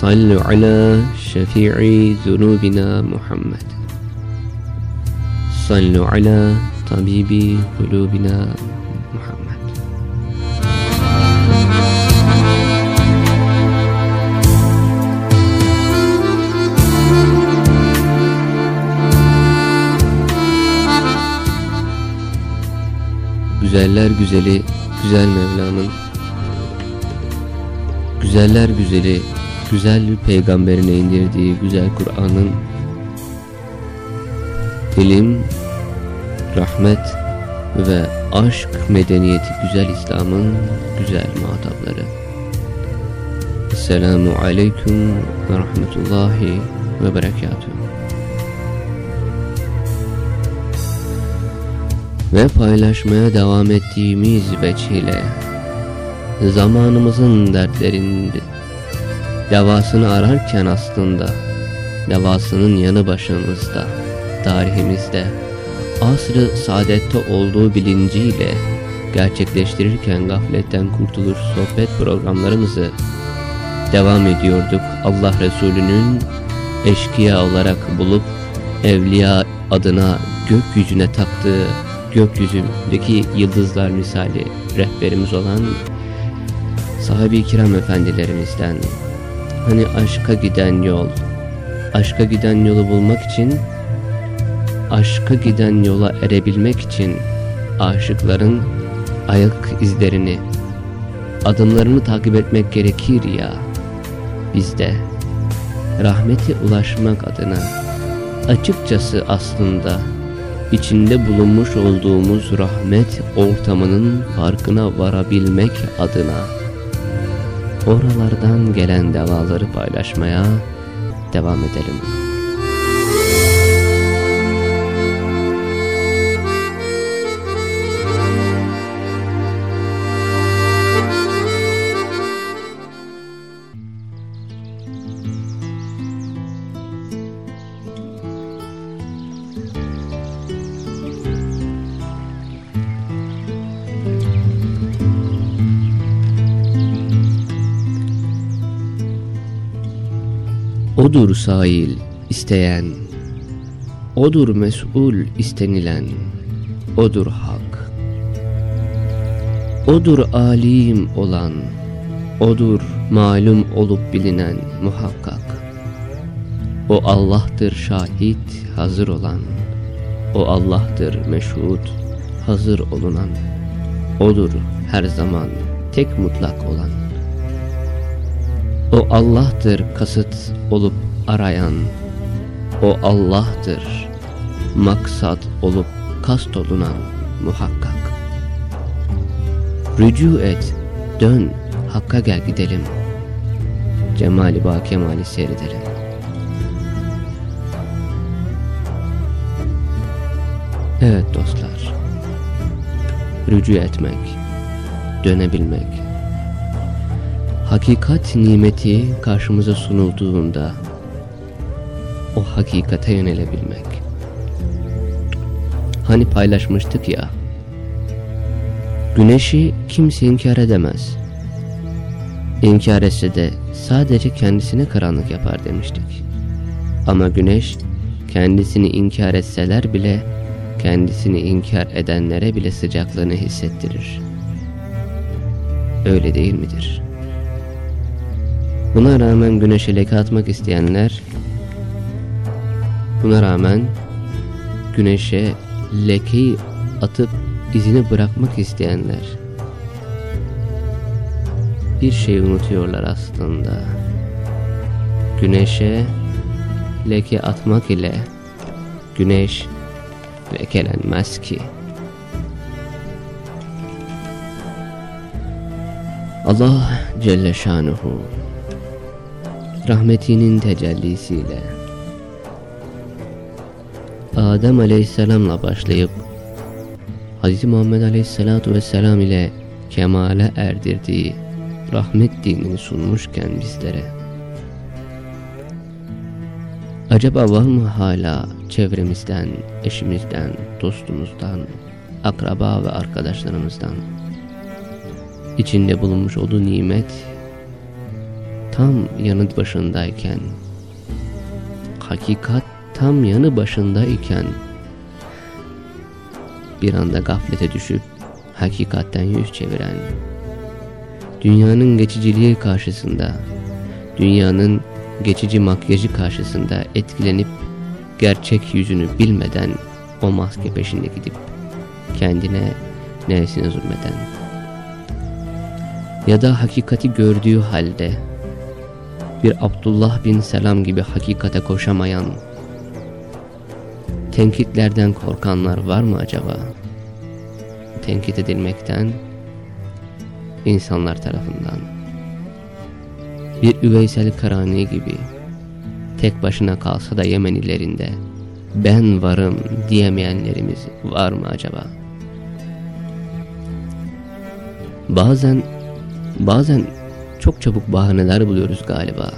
صلوا على شفيع ذنوبنا محمد صلوا على طبيب قلوبنا محمد Güzeller güzeli güzel Mevla'nın Güzeller güzeli güzel peygamberine indirdiği güzel Kur'an'ın ilim, rahmet ve aşk medeniyeti güzel İslam'ın güzel muhatapları. Esselamu Aleyküm ve Rahmetullahi ve Berekatuhu. Ve paylaşmaya devam ettiğimiz veçile zamanımızın dertlerinde Devasını ararken aslında Devasının yanı başımızda Tarihimizde Asrı saadette olduğu bilinciyle Gerçekleştirirken gafletten kurtulur sohbet programlarımızı Devam ediyorduk. Allah Resulü'nün eşkıya olarak bulup Evliya adına gökyüzüne taktığı gökyüzündeki yıldızlar misali rehberimiz olan sahabi kiram efendilerimizden Hani aşka giden yol, aşka giden yolu bulmak için, aşka giden yola erebilmek için aşıkların ayak izlerini, adımlarını takip etmek gerekir ya. Biz de rahmete ulaşmak adına açıkçası aslında içinde bulunmuş olduğumuz rahmet ortamının farkına varabilmek adına oralardan gelen devaları paylaşmaya devam edelim. Odur sail isteyen, odur mesul istenilen, odur hak. Odur alim olan, odur malum olup bilinen muhakkak. O Allah'tır şahit hazır olan, o Allah'tır meşhud hazır olunan, odur her zaman tek mutlak olan. O Allah'tır kasıt olup arayan. O Allah'tır maksat olup kast olunan muhakkak. Rücu et, dön, Hakk'a gel gidelim. Cemali ba kemali seyredelim. Evet dostlar, rücu etmek, dönebilmek, hakikat nimeti karşımıza sunulduğunda o hakikate yönelebilmek. Hani paylaşmıştık ya, güneşi kimse inkar edemez. İnkar etse de sadece kendisine karanlık yapar demiştik. Ama güneş kendisini inkar etseler bile kendisini inkar edenlere bile sıcaklığını hissettirir. Öyle değil midir? Buna rağmen güneşe leke atmak isteyenler Buna rağmen güneşe lekeyi atıp izini bırakmak isteyenler bir şey unutuyorlar aslında. Güneşe leke atmak ile güneş lekelenmez ki. Allah Celle Şanuhu rahmetinin tecellisiyle Adem Aleyhisselam'la başlayıp Hz. Muhammed Aleyhisselatu Vesselam ile kemale erdirdiği rahmet dinini sunmuşken bizlere acaba var mı hala çevremizden, eşimizden, dostumuzdan, akraba ve arkadaşlarımızdan içinde bulunmuş olduğu nimet tam yanı başındayken hakikat tam yanı başındayken bir anda gaflete düşüp hakikatten yüz çeviren dünyanın geçiciliği karşısında dünyanın geçici makyajı karşısında etkilenip gerçek yüzünü bilmeden o maske peşinde gidip kendine nefsine zulmeden ya da hakikati gördüğü halde bir Abdullah bin Selam gibi hakikate koşamayan tenkitlerden korkanlar var mı acaba? Tenkit edilmekten insanlar tarafından bir Üveysel Karani gibi tek başına kalsa da Yemenilerinde ben varım diyemeyenlerimiz var mı acaba? Bazen bazen çok çabuk bahaneler buluyoruz galiba.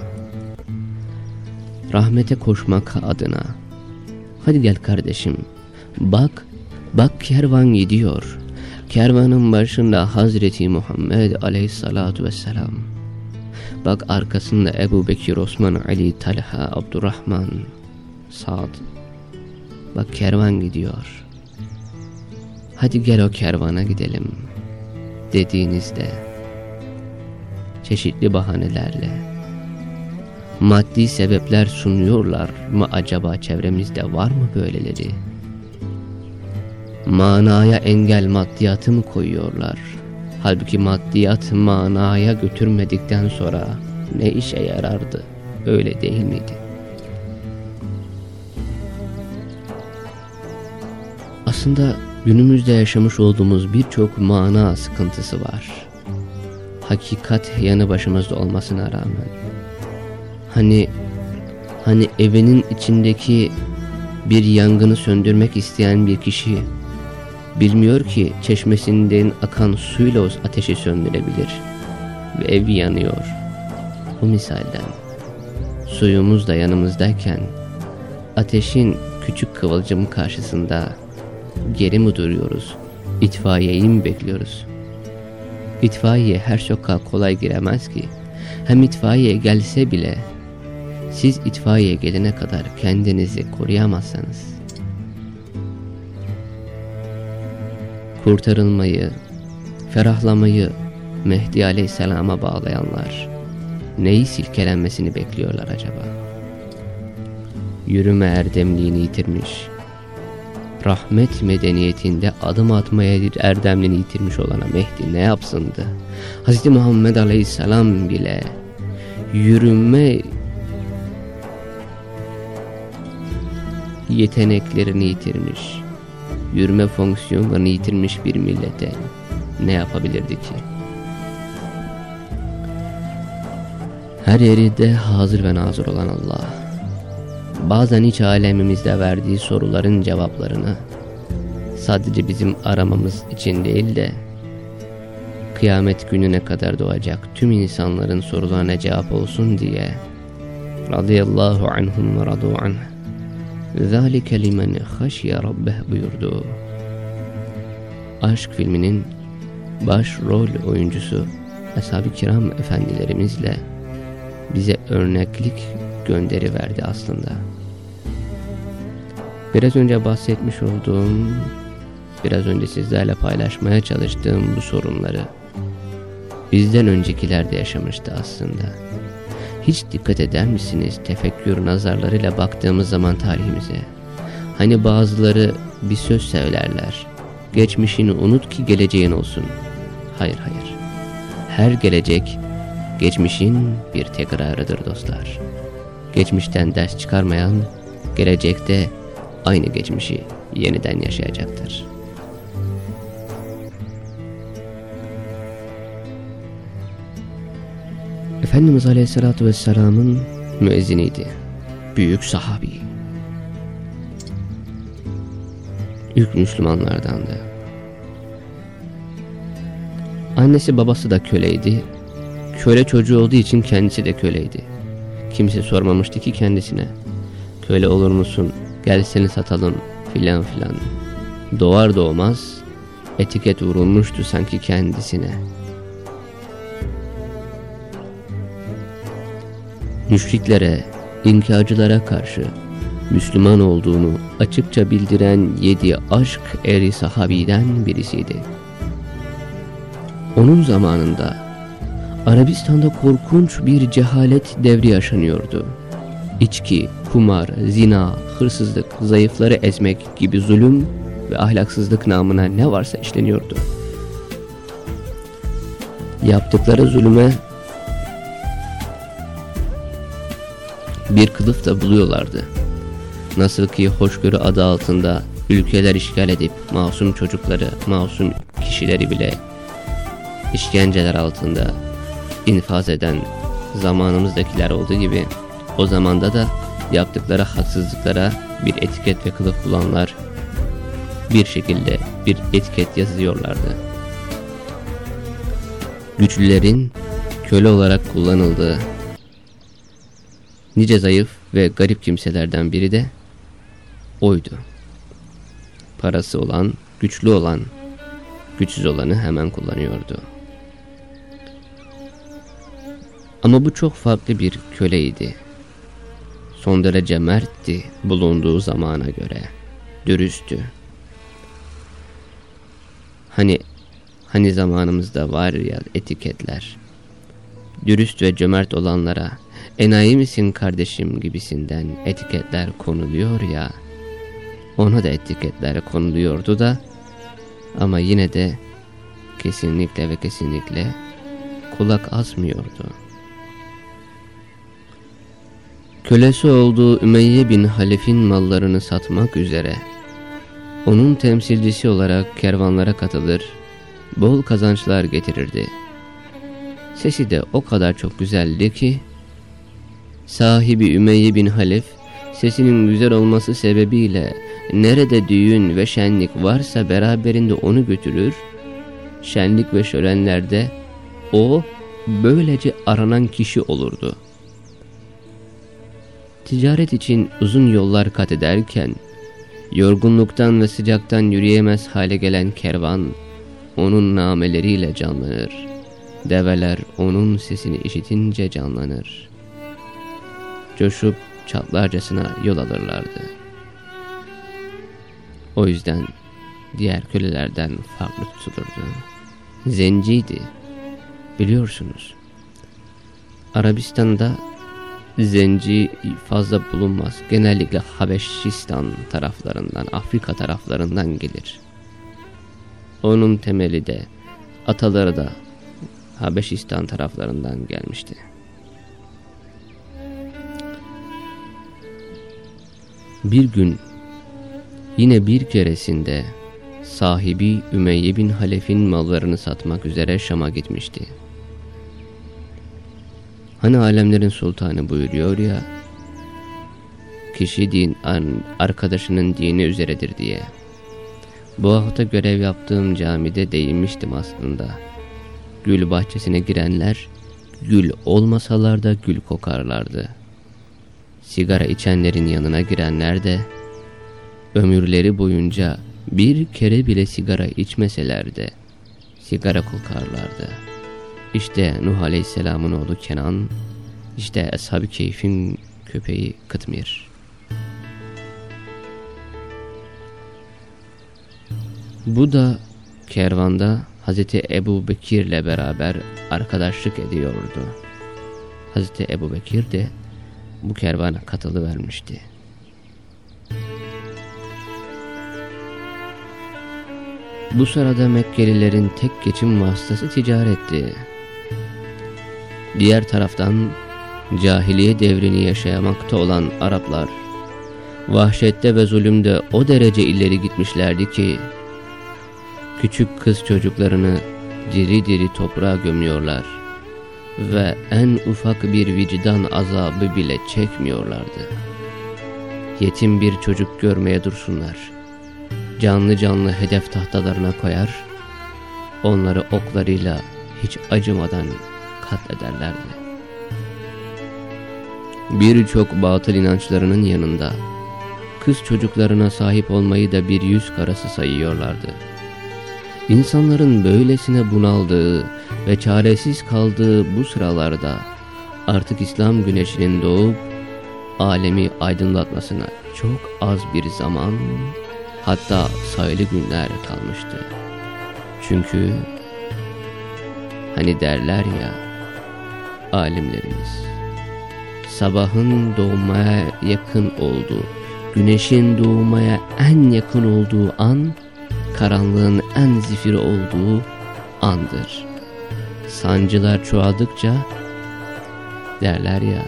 Rahmete koşmak adına. Hadi gel kardeşim. Bak, bak kervan gidiyor. Kervanın başında Hazreti Muhammed aleyhissalatu vesselam. Bak arkasında Ebu Bekir, Osman, Ali, Talha, Abdurrahman, Sa'd. Bak kervan gidiyor. Hadi gel o kervana gidelim. Dediğinizde çeşitli bahanelerle maddi sebepler sunuyorlar mı acaba çevremizde var mı böyleleri? Manaya engel maddiyatı mı koyuyorlar? Halbuki maddiyat manaya götürmedikten sonra ne işe yarardı? Öyle değil miydi? Aslında günümüzde yaşamış olduğumuz birçok mana sıkıntısı var. Hakikat yanı başımızda olmasına rağmen. Hani hani evinin içindeki bir yangını söndürmek isteyen bir kişi bilmiyor ki çeşmesinden akan suyla o ateşi söndürebilir ve ev yanıyor. Bu misalden suyumuz da yanımızdayken ateşin küçük kıvılcım karşısında geri mi duruyoruz? İtfaiyeyi mi bekliyoruz? İtfaiye her sokağa kolay giremez ki. Hem itfaiye gelse bile siz itfaiye gelene kadar kendinizi koruyamazsanız kurtarılmayı, ferahlamayı Mehdi Aleyhisselam'a bağlayanlar neyi silkelenmesini bekliyorlar acaba? Yürüme erdemliğini yitirmiş, rahmet medeniyetinde adım atmaya erdemliğini yitirmiş olana Mehdi ne yapsındı? Hz. Muhammed Aleyhisselam bile yürüme yeteneklerini yitirmiş, yürüme fonksiyonlarını yitirmiş bir millete ne yapabilirdi ki? Her yerde hazır ve nazır olan Allah, bazen iç alemimizde verdiği soruların cevaplarını sadece bizim aramamız için değil de kıyamet gününe kadar doğacak tüm insanların sorularına cevap olsun diye radıyallahu anhum ve radu anh ذَٰلِكَ لِمَنْ خَشْيَ رَبَّهِ buyurdu. Aşk filminin baş rol oyuncusu Ashab-ı Kiram efendilerimizle bize örneklik gönderi verdi aslında. Biraz önce bahsetmiş olduğum, biraz önce sizlerle paylaşmaya çalıştığım bu sorunları bizden öncekiler de yaşamıştı aslında. Hiç dikkat eder misiniz tefekkür nazarlarıyla baktığımız zaman tarihimize? Hani bazıları bir söz söylerler. Geçmişini unut ki geleceğin olsun. Hayır hayır. Her gelecek geçmişin bir tekrarıdır dostlar. Geçmişten ders çıkarmayan gelecekte aynı geçmişi yeniden yaşayacaktır. Efendimiz Aleyhisselatü Vesselam'ın müezziniydi. Büyük sahabi. İlk Müslümanlardandı. Annesi babası da köleydi. Köle çocuğu olduğu için kendisi de köleydi. Kimse sormamıştı ki kendisine. Köle olur musun? Gel seni satalım filan filan. Doğar doğmaz etiket vurulmuştu sanki kendisine. Müşriklere, inkarcılara karşı Müslüman olduğunu açıkça bildiren yedi aşk eri sahabiden birisiydi. Onun zamanında Arabistan'da korkunç bir cehalet devri yaşanıyordu. İçki, kumar, zina, hırsızlık, zayıfları ezmek gibi zulüm ve ahlaksızlık namına ne varsa işleniyordu. Yaptıkları zulüme bir kılıf da buluyorlardı. Nasıl ki hoşgörü adı altında ülkeler işgal edip masum çocukları, masum kişileri bile işkenceler altında infaz eden zamanımızdakiler olduğu gibi o zamanda da yaptıkları haksızlıklara bir etiket ve kılıf bulanlar bir şekilde bir etiket yazıyorlardı. Güçlülerin köle olarak kullanıldığı nice zayıf ve garip kimselerden biri de oydu. Parası olan, güçlü olan, güçsüz olanı hemen kullanıyordu. Ama bu çok farklı bir köleydi. Son derece mertti bulunduğu zamana göre. Dürüsttü. Hani hani zamanımızda var ya etiketler. Dürüst ve cömert olanlara enayi misin kardeşim gibisinden etiketler konuluyor ya. Ona da etiketler konuluyordu da ama yine de kesinlikle ve kesinlikle kulak asmıyordu. Kölesi olduğu Ümeyye bin Halef'in mallarını satmak üzere onun temsilcisi olarak kervanlara katılır, bol kazançlar getirirdi. Sesi de o kadar çok güzeldi ki, sahibi Ümeyye bin Halef, sesinin güzel olması sebebiyle nerede düğün ve şenlik varsa beraberinde onu götürür, şenlik ve şölenlerde o böylece aranan kişi olurdu. Ticaret için uzun yollar kat ederken, Yorgunluktan ve sıcaktan yürüyemez hale gelen kervan, onun nameleriyle canlanır. Develer onun sesini işitince canlanır. Coşup çatlarcasına yol alırlardı. O yüzden diğer kölelerden farklı tutulurdu. Zenciydi, biliyorsunuz. Arabistan'da zenci fazla bulunmaz. Genellikle Habeşistan taraflarından, Afrika taraflarından gelir. Onun temeli de, ataları da Habeşistan taraflarından gelmişti. Bir gün yine bir keresinde sahibi Ümeyye bin Halef'in mallarını satmak üzere Şam'a gitmişti. Hani alemlerin sultanı buyuruyor ya, kişi din arkadaşının dini üzeredir diye. Bu hafta görev yaptığım camide değinmiştim aslında. Gül bahçesine girenler, gül olmasalar da gül kokarlardı. Sigara içenlerin yanına girenler de, ömürleri boyunca bir kere bile sigara içmeseler de, sigara kokarlardı.'' İşte Nuh Aleyhisselam'ın oğlu Kenan, işte Ashab-ı Keyf'in köpeği Kıtmir. Bu da kervanda Hazreti Ebu Bekir'le beraber arkadaşlık ediyordu. Hazreti Ebu Bekir de bu kervana katılıvermişti. Bu sırada Mekkelilerin tek geçim vasıtası ticaretti. Diğer taraftan cahiliye devrini yaşayamakta olan Araplar vahşette ve zulümde o derece ileri gitmişlerdi ki küçük kız çocuklarını diri diri toprağa gömüyorlar. ve en ufak bir vicdan azabı bile çekmiyorlardı. Yetim bir çocuk görmeye dursunlar. Canlı canlı hedef tahtalarına koyar, onları oklarıyla hiç acımadan katlederlerdi. Birçok batıl inançlarının yanında kız çocuklarına sahip olmayı da bir yüz karası sayıyorlardı. İnsanların böylesine bunaldığı ve çaresiz kaldığı bu sıralarda artık İslam güneşinin doğup alemi aydınlatmasına çok az bir zaman hatta sayılı günler kalmıştı. Çünkü hani derler ya alimlerimiz sabahın doğmaya yakın olduğu, güneşin doğmaya en yakın olduğu an karanlığın en zifiri olduğu andır. Sancılar çoğaldıkça derler ya,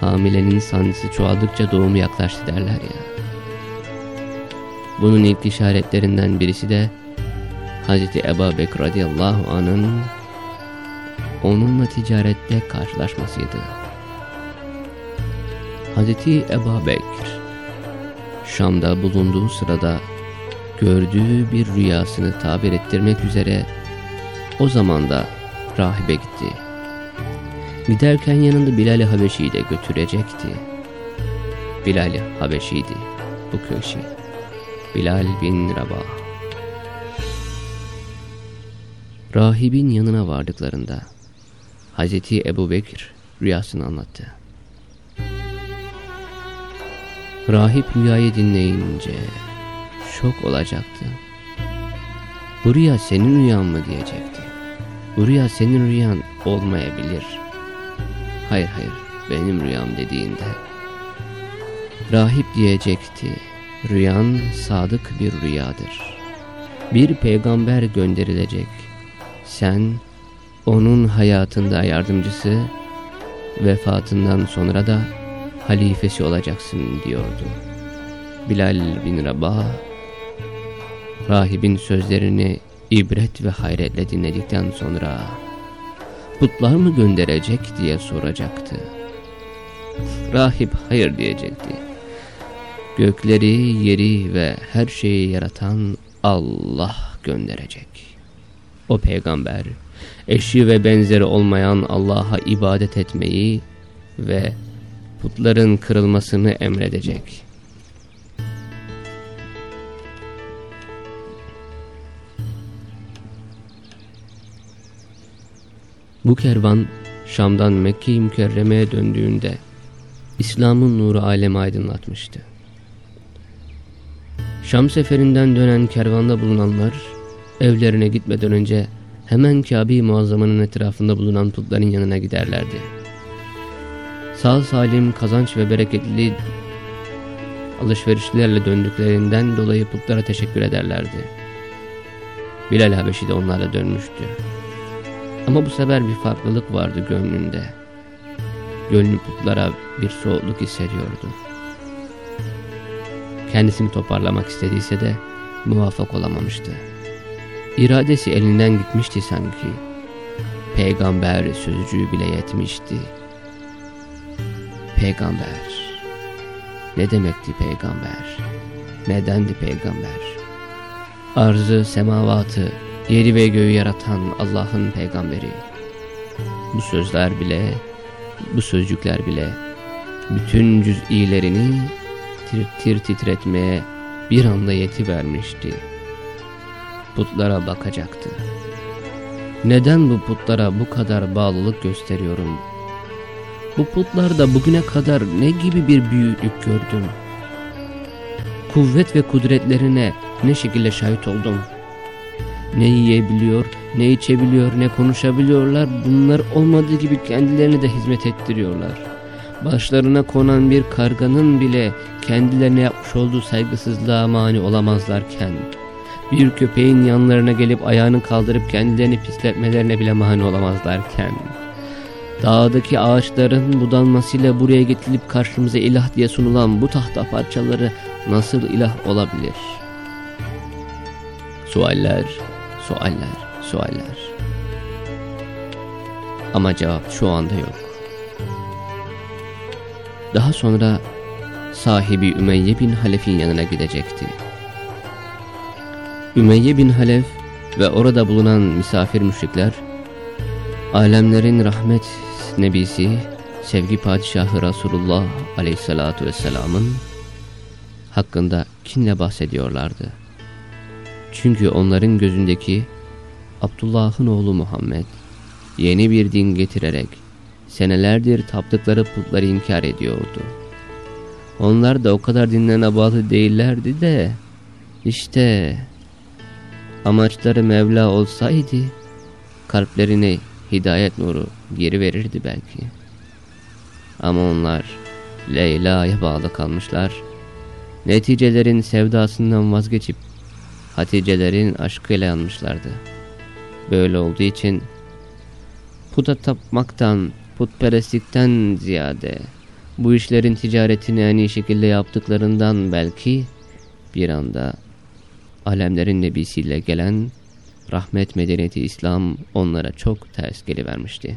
hamilenin sancısı çoğaldıkça doğum yaklaştı derler ya. Bunun ilk işaretlerinden birisi de Hz. Ebu Bekir radıyallahu anın onunla ticarette karşılaşmasıydı. Hz. Ebu Bekir Şam'da bulunduğu sırada gördüğü bir rüyasını tabir ettirmek üzere o zaman da rahibe gitti. Giderken yanında Bilal-i Habeşi'yi de götürecekti. Bilal-i Habeşi'ydi bu kişi. Bilal bin Rabah. Rahibin yanına vardıklarında Hazreti Ebu Bekir rüyasını anlattı. Rahip rüyayı dinleyince şok olacaktı. Bu rüya senin rüyan mı diyecekti. Bu rüya senin rüyan olmayabilir. Hayır hayır benim rüyam dediğinde. Rahip diyecekti. Rüyan sadık bir rüyadır. Bir peygamber gönderilecek. Sen onun hayatında yardımcısı, vefatından sonra da halifesi olacaksın diyordu. Bilal bin Rabah rahibin sözlerini ibret ve hayretle dinledikten sonra putlar mı gönderecek diye soracaktı. Rahip hayır diyecekti. Gökleri, yeri ve her şeyi yaratan Allah gönderecek. O peygamber eşi ve benzeri olmayan Allah'a ibadet etmeyi ve putların kırılmasını emredecek. Bu kervan Şam'dan Mekke-i Mükerreme'ye döndüğünde İslam'ın nuru alemi aydınlatmıştı. Şam seferinden dönen kervanda bulunanlar evlerine gitmeden önce hemen Kabe-i Muazzama'nın etrafında bulunan putların yanına giderlerdi. Sağ salim kazanç ve bereketli alışverişlerle döndüklerinden dolayı putlara teşekkür ederlerdi. Bilal Habeşi de onlarla dönmüştü. Ama bu sefer bir farklılık vardı gönlünde. Gönlü putlara bir soğukluk hissediyordu. Kendisini toparlamak istediyse de muvaffak olamamıştı. İradesi elinden gitmişti sanki. Peygamber sözcüğü bile yetmişti. Peygamber. Ne demekti peygamber? Nedendi peygamber? Arzı, semavatı, yeri ve göğü yaratan Allah'ın peygamberi. Bu sözler bile, bu sözcükler bile bütün cüz'ilerini tir tir titretmeye bir anda yetivermişti. Putlara bakacaktı. Neden bu putlara bu kadar bağlılık gösteriyorum? Bu putlarda bugüne kadar ne gibi bir büyüklük gördüm? Kuvvet ve kudretlerine ne şekilde şahit oldum? Ne yiyebiliyor, ne içebiliyor, ne konuşabiliyorlar. Bunlar olmadığı gibi kendilerine de hizmet ettiriyorlar. Başlarına konan bir karganın bile kendilerine yapmış olduğu saygısızlığa mani olamazlarken, bir köpeğin yanlarına gelip ayağını kaldırıp kendilerini pisletmelerine bile mani olamazlarken, dağdaki ağaçların budanmasıyla buraya getirilip karşımıza ilah diye sunulan bu tahta parçaları nasıl ilah olabilir? Sualler, sualler, sualler. Ama cevap şu anda yok. Daha sonra sahibi Ümeyye bin Halef'in yanına gidecekti. Ümeyye bin Halef ve orada bulunan misafir müşrikler, alemlerin rahmet nebisi, sevgi padişahı Resulullah aleyhissalatu vesselamın hakkında kinle bahsediyorlardı. Çünkü onların gözündeki Abdullah'ın oğlu Muhammed yeni bir din getirerek senelerdir taptıkları putları inkar ediyordu. Onlar da o kadar dinlerine bağlı değillerdi de işte amaçları Mevla olsaydı kalplerine hidayet nuru geri verirdi belki. Ama onlar Leyla'ya bağlı kalmışlar. Neticelerin sevdasından vazgeçip Haticelerin aşkıyla yanmışlardı. Böyle olduğu için puta tapmaktan, putperestlikten ziyade bu işlerin ticaretini en iyi şekilde yaptıklarından belki bir anda alemlerin nebisiyle gelen rahmet medeniyeti İslam onlara çok ters gelivermişti.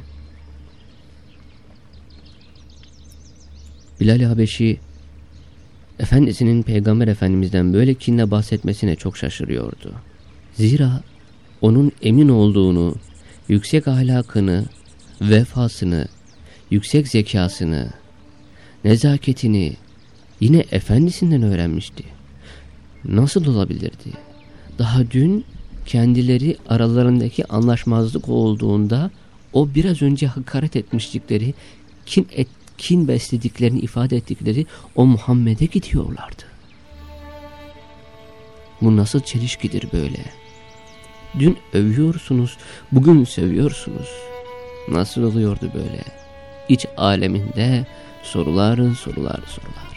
Bilal Habeşi Efendisinin Peygamber Efendimiz'den böyle kinle bahsetmesine çok şaşırıyordu. Zira onun emin olduğunu, yüksek ahlakını, vefasını, yüksek zekasını, nezaketini yine efendisinden öğrenmişti. Nasıl olabilirdi? Daha dün kendileri aralarındaki anlaşmazlık olduğunda o biraz önce hakaret etmişlikleri, kin, et, kin beslediklerini ifade ettikleri o Muhammed'e gidiyorlardı. Bu nasıl çelişkidir böyle? Dün övüyorsunuz, bugün seviyorsunuz. Nasıl oluyordu böyle? İç aleminde sorular, sorular, sorular.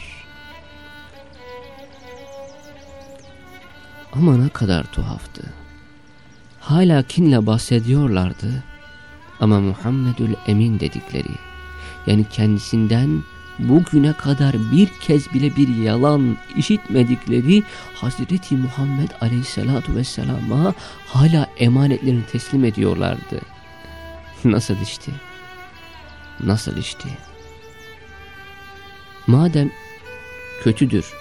Ama ne kadar tuhaftı. Hala kinle bahsediyorlardı ama Muhammedül Emin dedikleri yani kendisinden bugüne kadar bir kez bile bir yalan işitmedikleri Hazreti Muhammed Aleyhisselatu Vesselam'a hala emanetlerini teslim ediyorlardı. Nasıl işte? Nasıl işte? Madem kötüdür,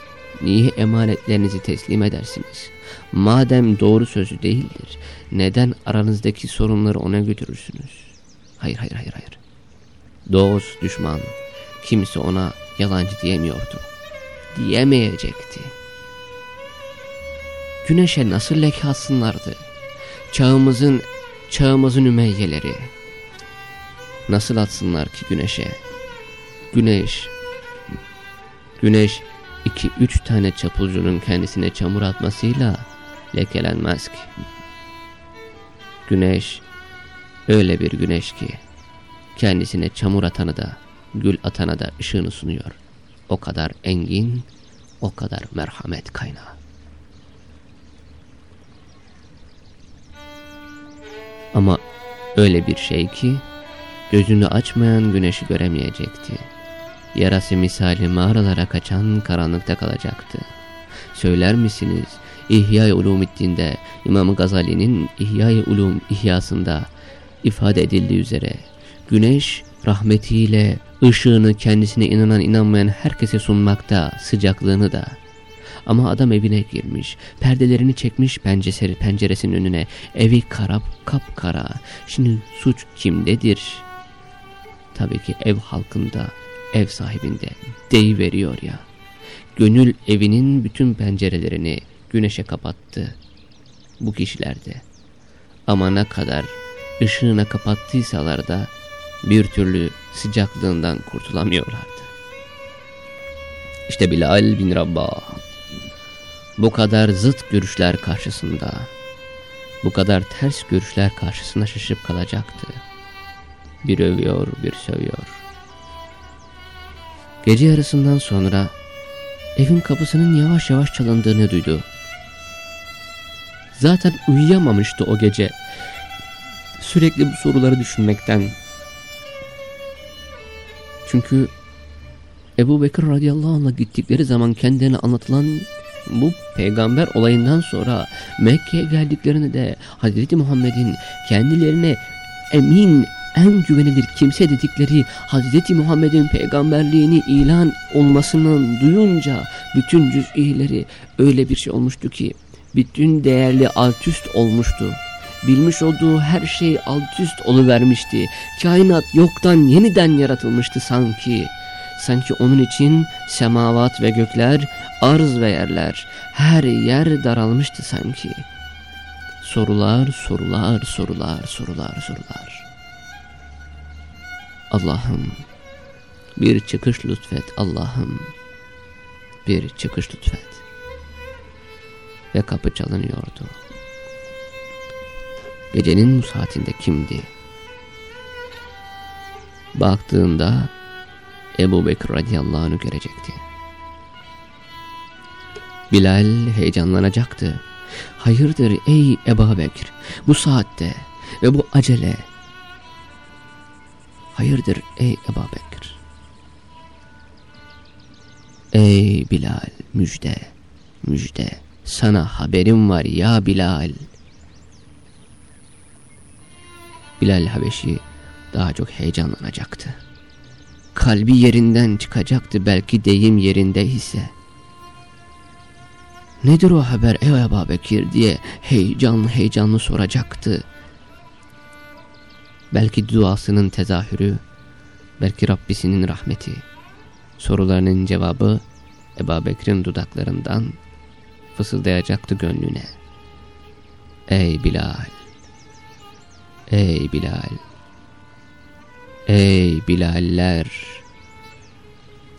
niye emanetlerinizi teslim edersiniz? Madem doğru sözü değildir, neden aranızdaki sorunları ona götürürsünüz? Hayır, hayır, hayır, hayır. Dost, düşman, kimse ona yalancı diyemiyordu. Diyemeyecekti. Güneşe nasıl leke atsınlardı? Çağımızın, çağımızın ümeyyeleri. Nasıl atsınlar ki güneşe? Güneş, güneş iki üç tane çapulcunun kendisine çamur atmasıyla lekelenmez ki. Güneş öyle bir güneş ki kendisine çamur atanı da gül atana da ışığını sunuyor. O kadar engin, o kadar merhamet kaynağı. Ama öyle bir şey ki gözünü açmayan güneşi göremeyecekti. Yarası misali mağaralara kaçan karanlıkta kalacaktı. Söyler misiniz İhya-i Ulumiddin'de İmam Gazali'nin İhya-i Ulum İhyasında ifade edildiği üzere güneş rahmetiyle ışığını kendisine inanan inanmayan herkese sunmakta sıcaklığını da. Ama adam evine girmiş, perdelerini çekmiş penceresi, penceresinin önüne, evi karap kapkara. Şimdi suç kimdedir? Tabii ki ev halkında, ev sahibinde veriyor ya. Gönül evinin bütün pencerelerini güneşe kapattı. Bu kişilerde. Ama ne kadar ışığına kapattıysalar da bir türlü sıcaklığından kurtulamıyorlardı. İşte Bilal bin Rabah bu kadar zıt görüşler karşısında, bu kadar ters görüşler karşısında şaşıp kalacaktı. Bir övüyor, bir sövüyor. Gece yarısından sonra evin kapısının yavaş yavaş çalındığını duydu. Zaten uyuyamamıştı o gece. Sürekli bu soruları düşünmekten, çünkü Ebu Bekir radıyallahu anh'la gittikleri zaman kendilerine anlatılan bu peygamber olayından sonra Mekke'ye geldiklerinde Hazreti Muhammed'in kendilerine emin en güvenilir kimse dedikleri Hz. Muhammed'in peygamberliğini ilan olmasının duyunca bütün cüz'ileri öyle bir şey olmuştu ki bütün değerli alt üst olmuştu. Bilmiş olduğu her şey alt üst oluvermişti. Kainat yoktan yeniden yaratılmıştı sanki. Sanki onun için semavat ve gökler, arz ve yerler, her yer daralmıştı sanki. Sorular, sorular, sorular, sorular, sorular. Allah'ım bir çıkış lütfet Allah'ım bir çıkış lütfet. Ve kapı çalınıyordu. Gecenin bu saatinde kimdi? Baktığında Ebu Bekir radıyallahu anh'ı görecekti. Bilal heyecanlanacaktı. Hayırdır ey Ebu Bekir bu saatte ve bu acele. Hayırdır ey Ebu Bekir. Ey Bilal müjde müjde sana haberim var ya Bilal. Bilal Habeşi daha çok heyecanlanacaktı. Kalbi yerinden çıkacaktı belki deyim yerinde ise. Nedir o haber ey Ebu Bekir diye heyecanlı heyecanlı soracaktı. Belki duasının tezahürü, belki Rabbisinin rahmeti. Sorularının cevabı Ebu Bekir'in dudaklarından fısıldayacaktı gönlüne. Ey Bilal! Ey Bilal! Ey Bilaller!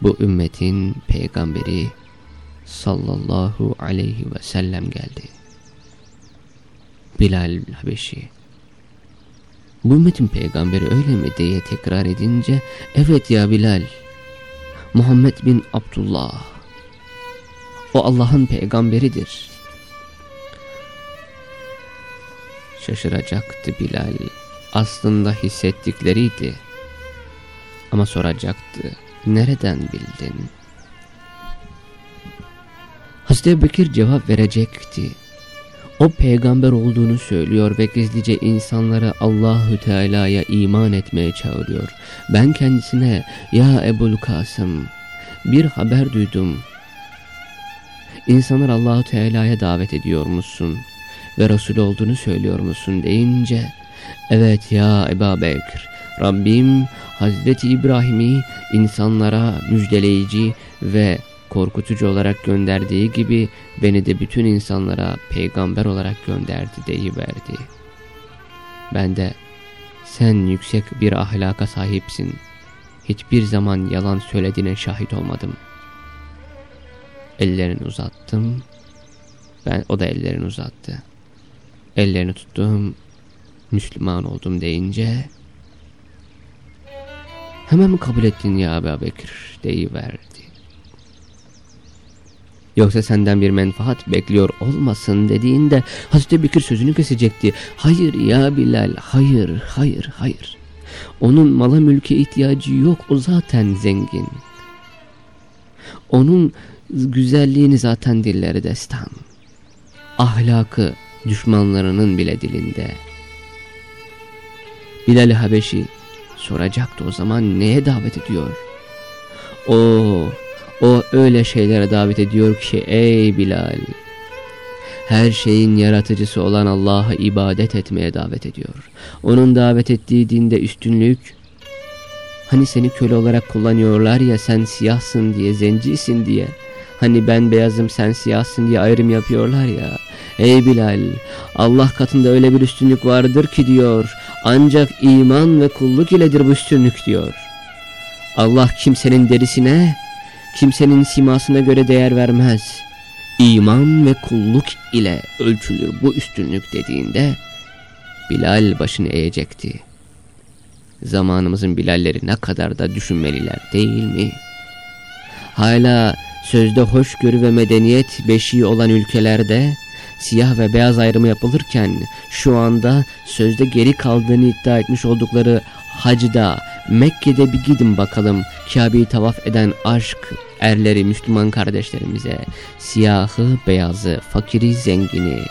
Bu ümmetin peygamberi sallallahu aleyhi ve sellem geldi. Bilal Habeşi. Bu ümmetin peygamberi öyle mi diye tekrar edince evet ya Bilal. Muhammed bin Abdullah. O Allah'ın peygamberidir. Şaşıracaktı Bilal. Aslında hissettikleriydi. Ama soracaktı. Nereden bildin? Hazreti Bekir cevap verecekti. O peygamber olduğunu söylüyor ve gizlice insanları Allahü Teala'ya iman etmeye çağırıyor. Ben kendisine ya Ebul Kasım bir haber duydum. İnsanlar Allahü Teala'ya davet ediyor musun ve Resul olduğunu söylüyor musun deyince evet ya Ebu Bekir Rabbim Hazreti İbrahim'i insanlara müjdeleyici ve korkutucu olarak gönderdiği gibi beni de bütün insanlara peygamber olarak gönderdi deyiverdi. Ben de sen yüksek bir ahlaka sahipsin. Hiçbir zaman yalan söylediğine şahit olmadım. Ellerini uzattım. Ben o da ellerini uzattı. Ellerini tuttum. Müslüman oldum deyince hemen kabul ettin ya Ebu Bekir deyiverdi. Yoksa senden bir menfaat bekliyor olmasın dediğinde Hazreti Bekir sözünü kesecekti. Hayır ya Bilal, hayır, hayır, hayır. Onun mala mülke ihtiyacı yok, o zaten zengin. Onun güzelliğini zaten dilleri destan. Ahlakı düşmanlarının bile dilinde. Bilal Habeşi soracaktı o zaman neye davet ediyor? O o öyle şeylere davet ediyor ki ey Bilal. Her şeyin yaratıcısı olan Allah'a ibadet etmeye davet ediyor. Onun davet ettiği dinde üstünlük, hani seni köle olarak kullanıyorlar ya sen siyahsın diye, zencisin diye. Hani ben beyazım sen siyahsın diye ayrım yapıyorlar ya. Ey Bilal Allah katında öyle bir üstünlük vardır ki diyor. Ancak iman ve kulluk iledir bu üstünlük diyor. Allah kimsenin derisine kimsenin simasına göre değer vermez. İman ve kulluk ile ölçülür bu üstünlük dediğinde Bilal başını eğecekti. Zamanımızın Bilalleri ne kadar da düşünmeliler değil mi? Hala sözde hoşgörü ve medeniyet beşiği olan ülkelerde siyah ve beyaz ayrımı yapılırken şu anda sözde geri kaldığını iddia etmiş oldukları hacda Mekke'de bir gidin bakalım. Kabe'yi tavaf eden aşk erleri Müslüman kardeşlerimize. Siyahı beyazı fakiri zengini.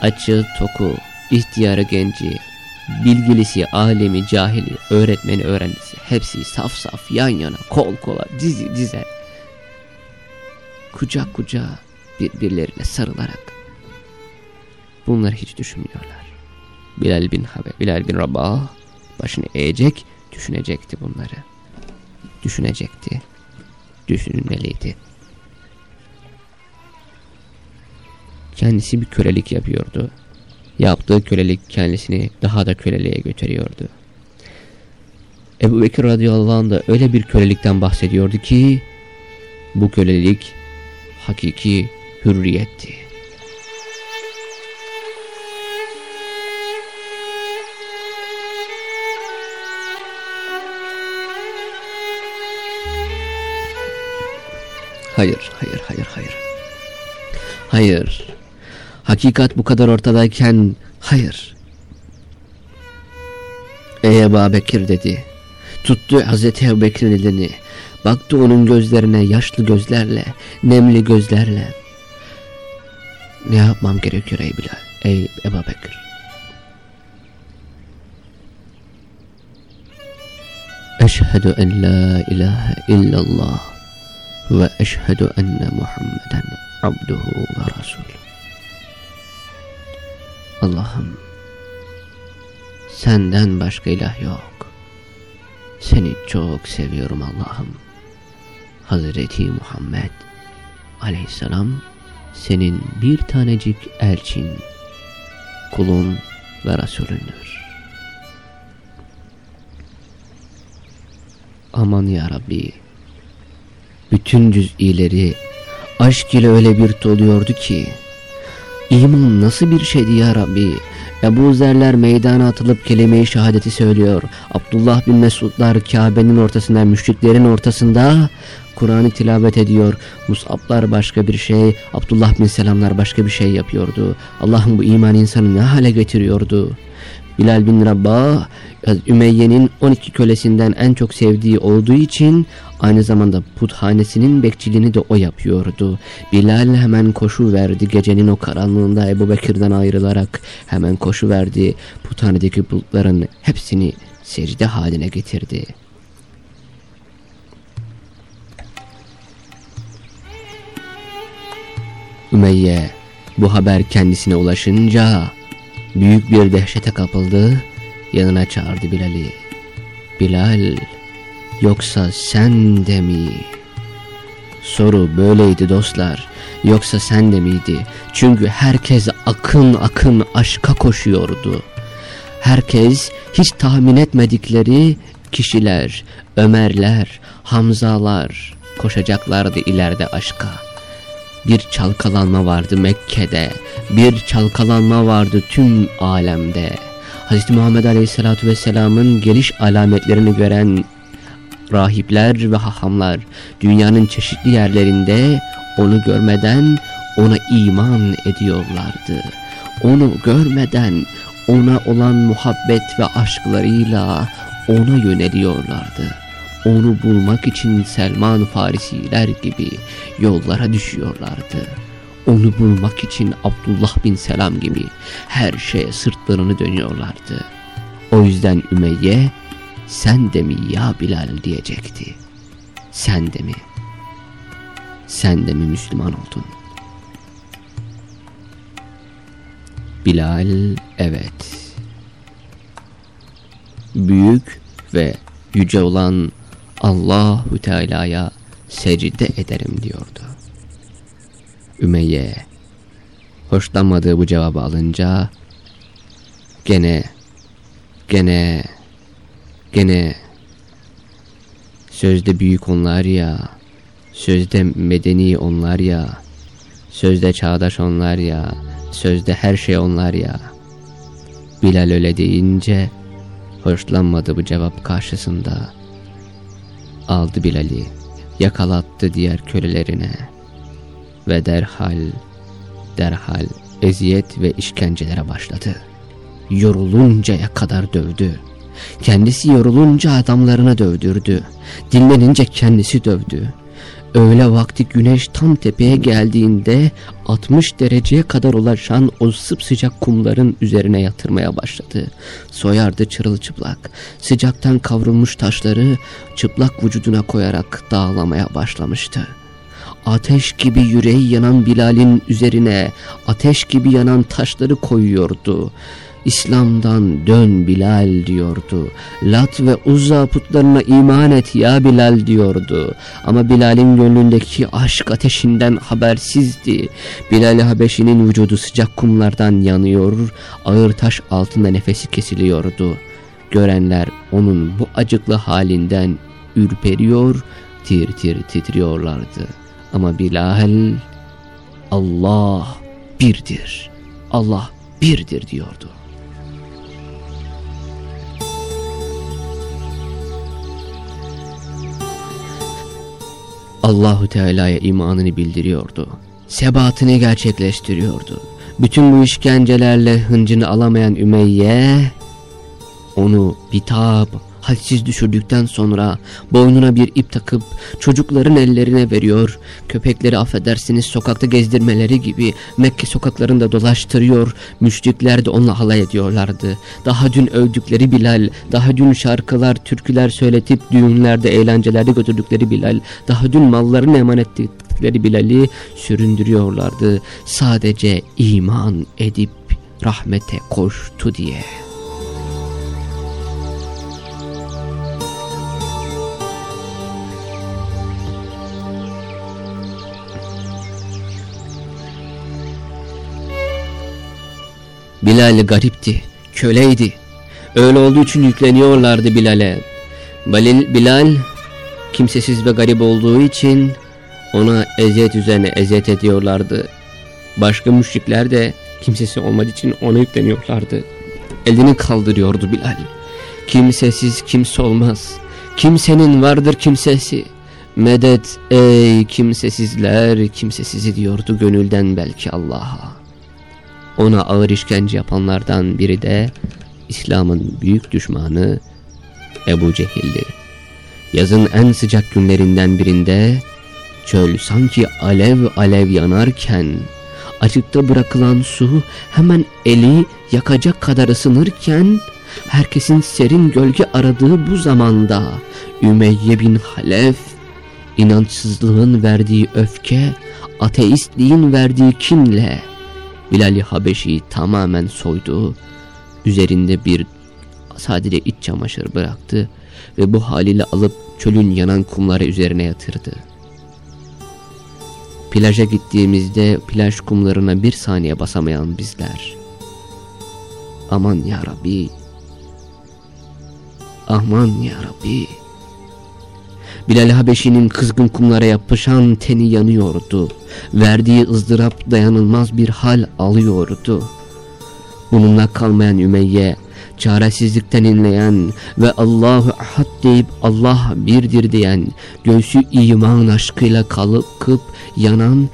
Açı toku ihtiyarı genci bilgilisi, alemi, cahili, öğretmeni, öğrencisi. Hepsi saf saf yan yana, kol kola, dizi dize, kucak kucağa birbirlerine sarılarak. Bunları hiç düşünmüyorlar. Bilal bin Habe, Bilal bin Rabah başını eğecek, düşünecekti bunları. Düşünecekti, düşünmeliydi. Kendisi bir kölelik yapıyordu. Yaptığı kölelik kendisini daha da köleliğe götürüyordu. Ebu Bekir radıyallahu anh da öyle bir kölelikten bahsediyordu ki bu kölelik hakiki hürriyetti. Hayır, hayır, hayır, hayır. Hayır. Hakikat bu kadar ortadayken hayır. Ey Ebu Bekir dedi. Tuttu Hazreti Ebu Bekir'in elini. Baktı onun gözlerine yaşlı gözlerle, nemli gözlerle. Ne yapmam gerekiyor ey Bilal, ey Ebu Bekir? Eşhedü en la ilahe illallah ve eşhedü enne Muhammeden abduhu ve rasulü. Allah'ım senden başka ilah yok. Seni çok seviyorum Allah'ım. Hazreti Muhammed aleyhisselam senin bir tanecik elçin, kulun ve Resulündür. Aman ya Rabbi, bütün cüz'ileri aşk ile öyle bir doluyordu ki, iman nasıl bir şeydi ya Rabbi, Ebu Zerler meydana atılıp kelime-i şehadeti söylüyor. Abdullah bin Mesudlar Kabe'nin ortasında, müşriklerin ortasında Kur'an'ı tilavet ediyor. Musablar başka bir şey, Abdullah bin Selamlar başka bir şey yapıyordu. Allah'ım bu iman insanı ne hale getiriyordu? Bilal bin Rabah Ümeyye'nin 12 kölesinden en çok sevdiği olduğu için aynı zamanda puthanesinin bekçiliğini de o yapıyordu. Bilal hemen koşu verdi gecenin o karanlığında Ebu Bekir'den ayrılarak hemen koşu verdi. Puthanedeki putların hepsini secde haline getirdi. Ümeyye bu haber kendisine ulaşınca büyük bir dehşete kapıldı, yanına çağırdı Bilal'i. Bilal, yoksa sen de mi? Soru böyleydi dostlar. Yoksa sen de miydi? Çünkü herkes akın akın aşka koşuyordu. Herkes hiç tahmin etmedikleri kişiler, Ömerler, Hamzalar koşacaklardı ileride aşka. Bir çalkalanma vardı Mekke'de, bir çalkalanma vardı tüm alemde. Hz. Muhammed Aleyhisselatü Vesselam'ın geliş alametlerini gören rahipler ve hahamlar dünyanın çeşitli yerlerinde onu görmeden ona iman ediyorlardı. Onu görmeden ona olan muhabbet ve aşklarıyla ona yöneliyorlardı. Onu bulmak için Selman Farisiler gibi yollara düşüyorlardı. Onu bulmak için Abdullah bin Selam gibi her şeye sırtlarını dönüyorlardı. O yüzden Ümeyye sen de mi ya Bilal diyecekti. Sen de mi? Sen de mi Müslüman oldun? Bilal evet. Büyük ve yüce olan Allahu Teala'ya secde ederim diyordu. Ümeyye hoşlanmadığı bu cevabı alınca gene gene gene sözde büyük onlar ya sözde medeni onlar ya sözde çağdaş onlar ya sözde her şey onlar ya Bilal öyle deyince hoşlanmadı bu cevap karşısında aldı Bilal'i yakalattı diğer kölelerine ve derhal derhal eziyet ve işkencelere başladı. Yoruluncaya kadar dövdü. Kendisi yorulunca adamlarına dövdürdü. Dinlenince kendisi dövdü. Öğle vakti güneş tam tepeye geldiğinde 60 dereceye kadar ulaşan o sıcak kumların üzerine yatırmaya başladı. Soyardı çırılçıplak. Sıcaktan kavrulmuş taşları çıplak vücuduna koyarak dağlamaya başlamıştı. Ateş gibi yüreği yanan Bilal'in üzerine ateş gibi yanan taşları koyuyordu. İslam'dan dön Bilal diyordu. Lat ve Uzza putlarına iman et ya Bilal diyordu. Ama Bilal'in gönlündeki aşk ateşinden habersizdi. Bilal Habeşi'nin vücudu sıcak kumlardan yanıyor, ağır taş altında nefesi kesiliyordu. Görenler onun bu acıklı halinden ürperiyor, tir tir titriyorlardı. Ama Bilal Allah birdir, Allah birdir diyordu. Allahu Teala'ya imanını bildiriyordu. Sebatını gerçekleştiriyordu. Bütün bu işkencelerle hıncını alamayan Ümeyye onu bitap, halsiz düşürdükten sonra boynuna bir ip takıp çocukların ellerine veriyor, köpekleri affedersiniz sokakta gezdirmeleri gibi Mekke sokaklarında dolaştırıyor, müşrikler de onunla halay ediyorlardı. Daha dün övdükleri Bilal, daha dün şarkılar, türküler söyletip düğünlerde, eğlencelerde götürdükleri Bilal, daha dün mallarını emanet ettikleri Bilal'i süründürüyorlardı. Sadece iman edip rahmete koştu diye. Bilal garipti, köleydi. Öyle olduğu için yükleniyorlardı Bilal'e. Balil, Bilal kimsesiz ve garip olduğu için ona eziyet üzerine eziyet ediyorlardı. Başka müşrikler de kimsesi olmadığı için ona yükleniyorlardı. Elini kaldırıyordu Bilal. Kimsesiz kimse olmaz. Kimsenin vardır kimsesi. Medet ey kimsesizler kimsesizi diyordu gönülden belki Allah'a. Ona ağır işkence yapanlardan biri de İslam'ın büyük düşmanı Ebu Cehil'di. Yazın en sıcak günlerinden birinde çöl sanki alev alev yanarken açıkta bırakılan su hemen eli yakacak kadar ısınırken herkesin serin gölge aradığı bu zamanda Ümeyye bin Halef inançsızlığın verdiği öfke ateistliğin verdiği kinle Bilal-i Habeşi'yi tamamen soydu. Üzerinde bir sadece iç çamaşır bıraktı ve bu haliyle alıp çölün yanan kumları üzerine yatırdı. Plaja gittiğimizde plaj kumlarına bir saniye basamayan bizler. Aman ya Rabbi. Aman ya Rabbi. Bilal Habeşi'nin kızgın kumlara yapışan teni yanıyordu. Verdiği ızdırap dayanılmaz bir hal alıyordu. Bununla kalmayan Ümeyye, çaresizlikten inleyen ve Allahu Ahad deyip Allah birdir diyen, göğsü iman aşkıyla kalıp yanan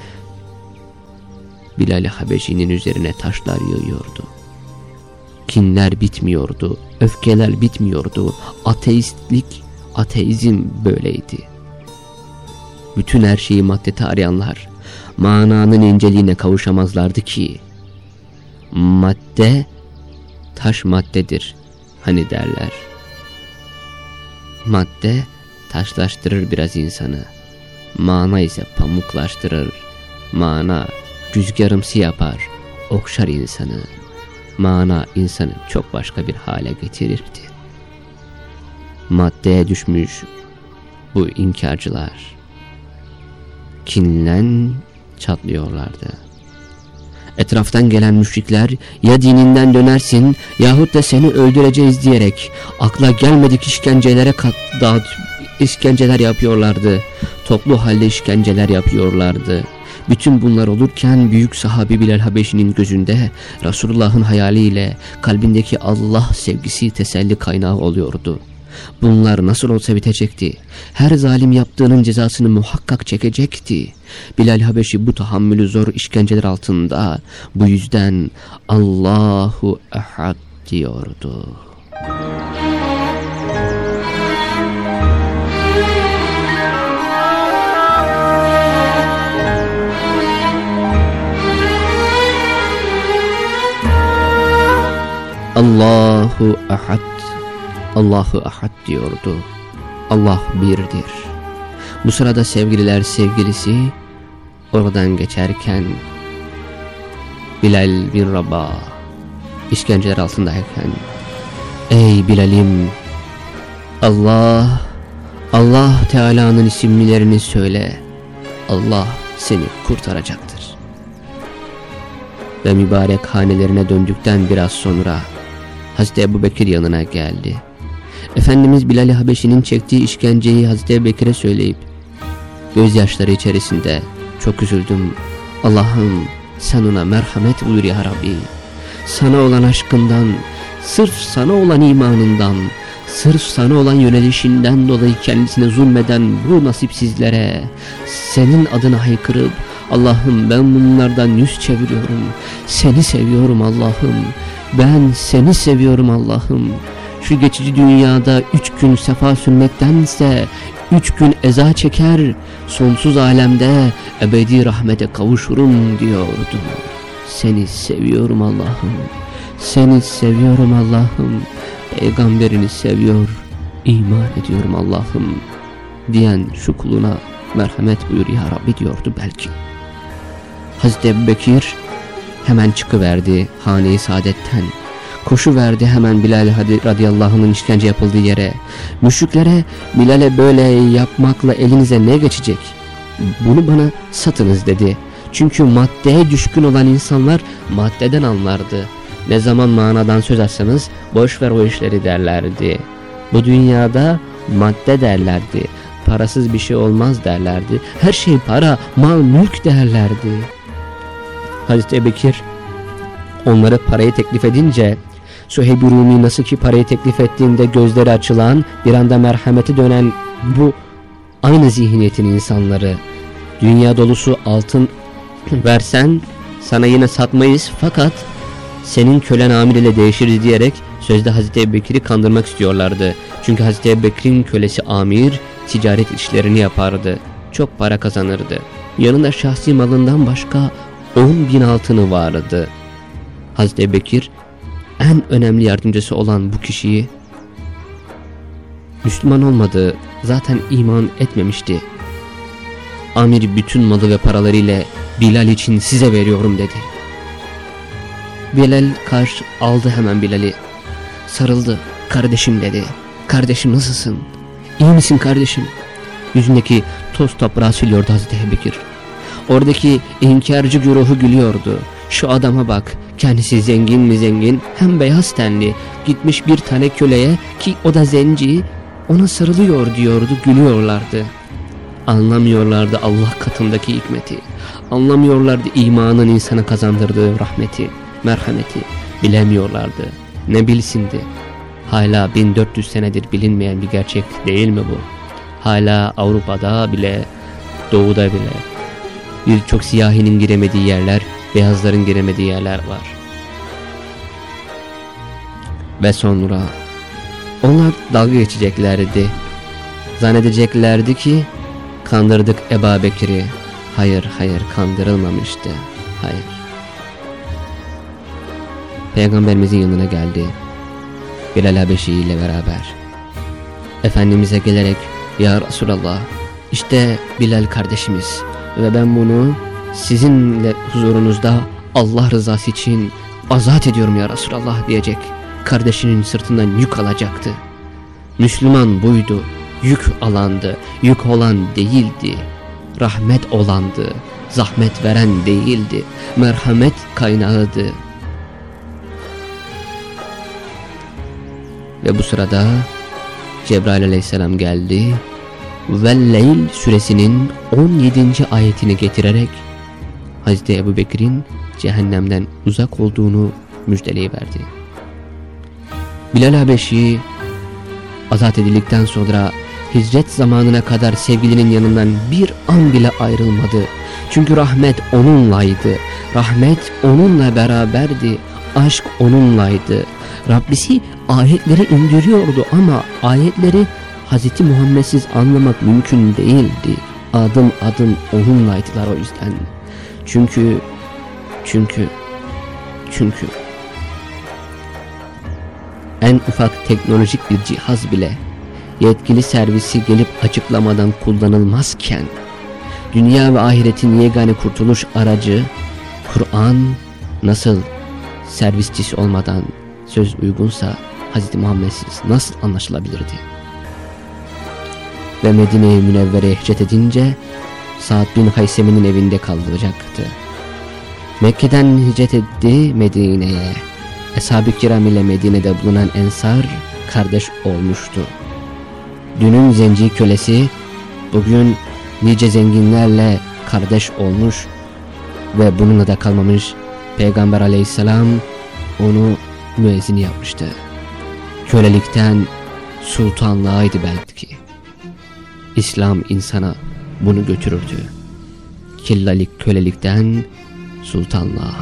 Bilal Habeşi'nin üzerine taşlar yığıyordu. Kinler bitmiyordu, öfkeler bitmiyordu, ateistlik ateizm böyleydi. Bütün her şeyi maddete arayanlar mananın inceliğine kavuşamazlardı ki. Madde taş maddedir hani derler. Madde taşlaştırır biraz insanı. Mana ise pamuklaştırır. Mana rüzgarımsı yapar, okşar insanı. Mana insanı çok başka bir hale getirirdi maddeye düşmüş bu inkarcılar kinlen çatlıyorlardı. Etraftan gelen müşrikler ya dininden dönersin yahut da seni öldüreceğiz diyerek akla gelmedik işkencelere kat, dağıt, işkenceler yapıyorlardı. Toplu halde işkenceler yapıyorlardı. Bütün bunlar olurken büyük sahabi Bilal Habeşi'nin gözünde Resulullah'ın hayaliyle kalbindeki Allah sevgisi teselli kaynağı oluyordu. Bunlar nasıl olsa bitecekti. Her zalim yaptığının cezasını muhakkak çekecekti. Bilal Habeşi bu tahammülü zor işkenceler altında bu yüzden Allahu Ehad diyordu. Allahu Ahad Allahu ahad diyordu. Allah birdir. Bu sırada sevgililer sevgilisi oradan geçerken Bilal bin Rabah işkenceler altındayken Ey Bilal'im Allah Allah Teala'nın isimlerini söyle Allah seni kurtaracaktır. Ve mübarek hanelerine döndükten biraz sonra Hazreti Ebu Bekir yanına geldi. Efendimiz Bilal-i Habeşi'nin çektiği işkenceyi Hazreti Bekir'e söyleyip gözyaşları içerisinde çok üzüldüm. Allah'ım sen ona merhamet buyur ya Rabbi. Sana olan aşkından, sırf sana olan imanından, sırf sana olan yönelişinden dolayı kendisine zulmeden bu nasipsizlere senin adına haykırıp Allah'ım ben bunlardan yüz çeviriyorum. Seni seviyorum Allah'ım. Ben seni seviyorum Allah'ım. Şu geçici dünyada üç gün sefa sünmettense üç gün eza çeker, sonsuz alemde ebedi rahmete kavuşurum diyordu. Seni seviyorum Allah'ım. Seni seviyorum Allah'ım. Peygamberini seviyor, iman ediyorum Allah'ım. Diyen şu kuluna merhamet buyur ya Rabbi diyordu belki. Hazreti Bekir hemen çıkıverdi hane-i saadetten. Koşu verdi hemen Bilal radıyallahu anh'ın işkence yapıldığı yere. Müşriklere Bilal'e böyle yapmakla elinize ne geçecek? Bunu bana satınız dedi. Çünkü maddeye düşkün olan insanlar maddeden anlardı. Ne zaman manadan söz açsanız boş ver o işleri derlerdi. Bu dünyada madde derlerdi. Parasız bir şey olmaz derlerdi. Her şey para, mal, mülk derlerdi. Hazreti Ebekir onlara parayı teklif edince Suheyb Rumi nasıl ki parayı teklif ettiğinde gözleri açılan bir anda merhameti dönen bu aynı zihniyetin insanları dünya dolusu altın versen sana yine satmayız fakat senin kölen amir ile değişiriz diyerek sözde Hazreti Ebubekir'i kandırmak istiyorlardı. Çünkü Hazreti Ebubekir'in kölesi amir ticaret işlerini yapardı. Çok para kazanırdı. Yanında şahsi malından başka 10 bin altını vardı. Hazreti Ebubekir en önemli yardımcısı olan bu kişiyi Müslüman olmadı zaten iman etmemişti. Amir bütün malı ve paraları ile Bilal için size veriyorum dedi. Bilal karşı aldı hemen Bilal'i. Sarıldı. Kardeşim dedi. Kardeşim nasılsın? İyi misin kardeşim? Yüzündeki toz toprağı siliyordu Hazreti Ebubekir. Oradaki inkarcı güruhu gülüyordu. Şu adama bak. Kendisi zengin mi zengin hem beyaz tenli. Gitmiş bir tane köleye ki o da zenci ona sarılıyor diyordu gülüyorlardı. Anlamıyorlardı Allah katındaki hikmeti. Anlamıyorlardı imanın insana kazandırdığı rahmeti merhameti bilemiyorlardı. Ne bilsindi. Hala 1400 senedir bilinmeyen bir gerçek değil mi bu? Hala Avrupa'da bile, doğuda bile birçok siyahinin giremediği yerler, beyazların giremediği yerler var. Ve sonra onlar dalga geçeceklerdi. Zannedeceklerdi ki kandırdık Eba Bekir'i. Hayır hayır kandırılmamıştı. Hayır. Peygamberimizin yanına geldi. Bilal Habeşi ile beraber. Efendimiz'e gelerek Ya Resulallah işte Bilal kardeşimiz ve ben bunu sizinle huzurunuzda Allah rızası için azat ediyorum ya Resulallah diyecek. Kardeşinin sırtından yük alacaktı. Müslüman buydu. Yük alandı. Yük olan değildi. Rahmet olandı. Zahmet veren değildi. Merhamet kaynağıydı. Ve bu sırada Cebrail aleyhisselam geldi ve Leyl suresinin 17. ayetini getirerek Hazreti Ebu Bekir'in cehennemden uzak olduğunu müjdeleyiverdi. Bilal Habeşi azat edildikten sonra hicret zamanına kadar sevgilinin yanından bir an bile ayrılmadı. Çünkü rahmet onunlaydı. Rahmet onunla beraberdi. Aşk onunlaydı. Rabbisi ayetleri indiriyordu ama ayetleri Hz. Muhammedsiz anlamak mümkün değildi. Adım adım onunlaydılar o yüzden. Çünkü, çünkü, çünkü en ufak teknolojik bir cihaz bile yetkili servisi gelip açıklamadan kullanılmazken dünya ve ahiretin yegane kurtuluş aracı Kur'an nasıl servisçisi olmadan söz uygunsa Hz. Muhammed'siz nasıl anlaşılabilirdi? Ve Medine-i Münevvere'ye hicret edince Sa'd bin Haysemin'in evinde kalacaktı. Mekke'den hicret etti Medine'ye. Eshab-ı kiram ile Medine'de bulunan Ensar kardeş olmuştu. Dünün zenci kölesi bugün nice zenginlerle kardeş olmuş ve bununla da kalmamış Peygamber aleyhisselam onu müezzini yapmıştı. Kölelikten sultanlığaydı belki. İslam insana bunu götürürdü. Killalik kölelikten sultanlığa.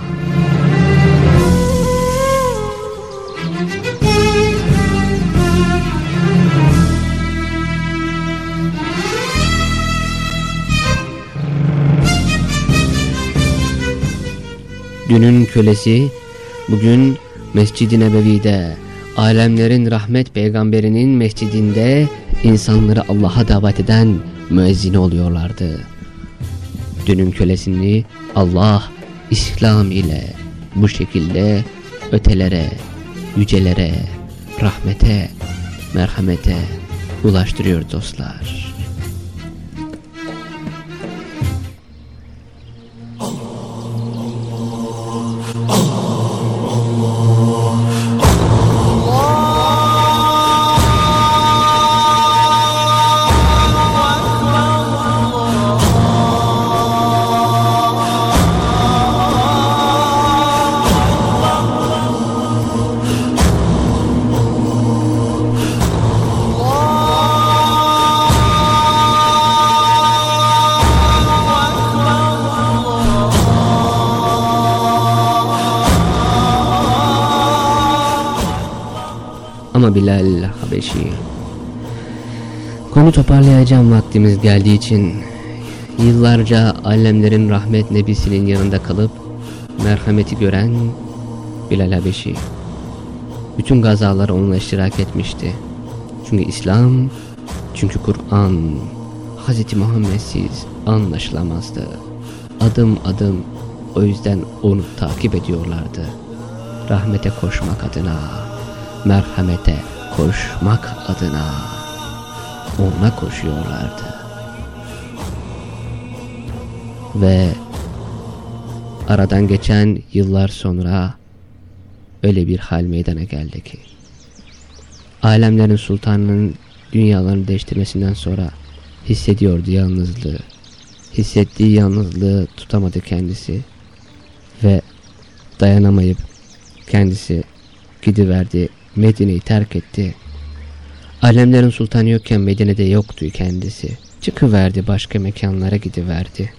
Dünün kölesi bugün Mescid-i Nebevi'de, alemlerin rahmet peygamberinin mescidinde insanları Allah'a davet eden müezzini oluyorlardı. Dünün kölesini Allah İslam ile bu şekilde ötelere, yücelere, rahmete, merhamete ulaştırıyor dostlar. Bilal Habeşi. Konu toparlayacağım vaktimiz geldiği için Yıllarca alemlerin rahmet nebisinin yanında kalıp Merhameti gören Bilal Habeşi. Bütün gazaları onunla iştirak etmişti. Çünkü İslam Çünkü Kur'an Hz. Muhammedsiz anlaşılamazdı. Adım adım o yüzden onu takip ediyorlardı. Rahmete koşmak adına merhamete koşmak adına ona koşuyorlardı. Ve aradan geçen yıllar sonra öyle bir hal meydana geldi ki alemlerin sultanının dünyalarını değiştirmesinden sonra hissediyordu yalnızlığı. Hissettiği yalnızlığı tutamadı kendisi ve dayanamayıp kendisi gidiverdi Medine'yi terk etti. Alemlerin sultanı yokken Medine'de yoktu kendisi. Çıkıverdi başka mekanlara gidiverdi.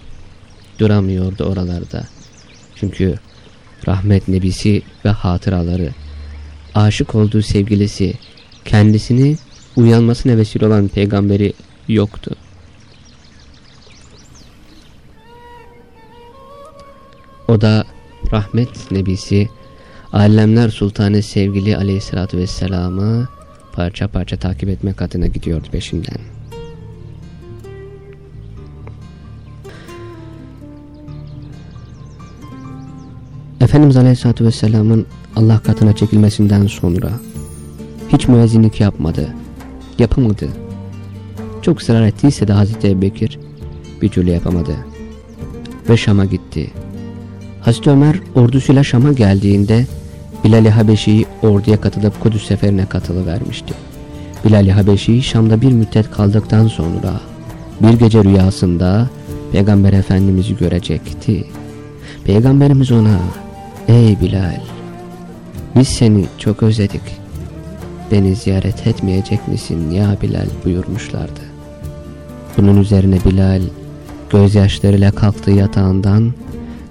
Duramıyordu oralarda. Çünkü rahmet nebisi ve hatıraları, aşık olduğu sevgilisi, kendisini uyanmasına vesile olan peygamberi yoktu. O da rahmet nebisi Alemler Sultanı sevgili aleyhissalatü vesselam'ı parça parça takip etmek adına gidiyordu peşinden. Efendimiz Aleyhisselatü Vesselam'ın Allah katına çekilmesinden sonra hiç müezzinlik yapmadı, yapamadı. Çok ısrar ettiyse de Hazreti Ebubekir bir türlü yapamadı ve Şam'a gitti. Hazreti Ömer ordusuyla Şam'a geldiğinde Bilal-i Habeşi'yi orduya katılıp Kudüs seferine katılıvermişti. Bilal-i Habeşi Şam'da bir müddet kaldıktan sonra bir gece rüyasında Peygamber Efendimiz'i görecekti. Peygamberimiz ona ''Ey Bilal, biz seni çok özledik. Beni ziyaret etmeyecek misin ya Bilal?'' buyurmuşlardı. Bunun üzerine Bilal gözyaşlarıyla kalktı yatağından,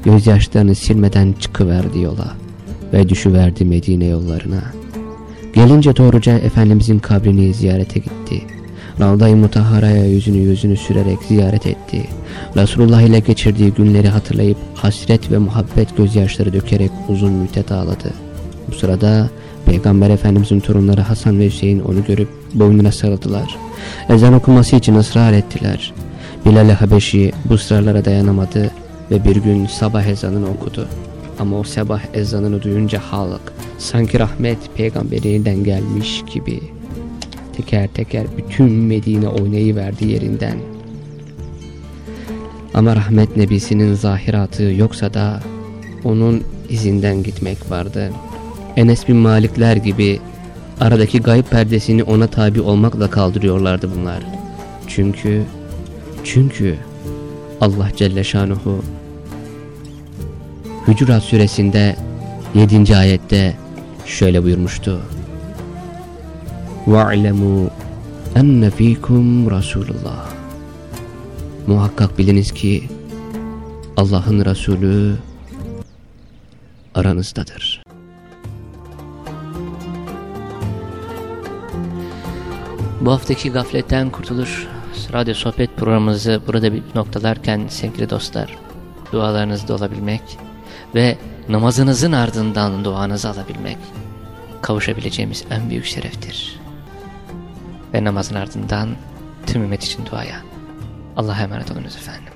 gözyaşlarını silmeden çıkıverdi yola ve düşüverdi Medine yollarına. Gelince doğruca Efendimizin kabrini ziyarete gitti. Ravda-i Mutahara'ya yüzünü yüzünü sürerek ziyaret etti. Resulullah ile geçirdiği günleri hatırlayıp hasret ve muhabbet gözyaşları dökerek uzun müddet ağladı. Bu sırada Peygamber Efendimizin torunları Hasan ve Hüseyin onu görüp boynuna sarıldılar. Ezan okuması için ısrar ettiler. Bilal-i Habeşi bu ısrarlara dayanamadı ve bir gün sabah ezanını okudu. Ama o sabah ezanını duyunca halk sanki rahmet peygamberinden gelmiş gibi teker teker bütün Medine oynayıverdi yerinden. Ama rahmet nebisinin zahiratı yoksa da onun izinden gitmek vardı. Enes bin Malikler gibi aradaki gayb perdesini ona tabi olmakla kaldırıyorlardı bunlar. Çünkü, çünkü Allah Celle Şanuhu Hücurat suresinde 7. ayette şöyle buyurmuştu. وَاعْلَمُوا اَنَّ ف۪يكُمْ Resulullah. Muhakkak biliniz ki Allah'ın Resulü aranızdadır. Bu haftaki Gafletten Kurtuluş radyo sohbet programımızı burada bir noktalarken sevgili dostlar dualarınızda olabilmek ve namazınızın ardından duanızı alabilmek kavuşabileceğimiz en büyük şereftir. Ve namazın ardından tüm ümmet için duaya. Allah'a emanet olunuz efendim.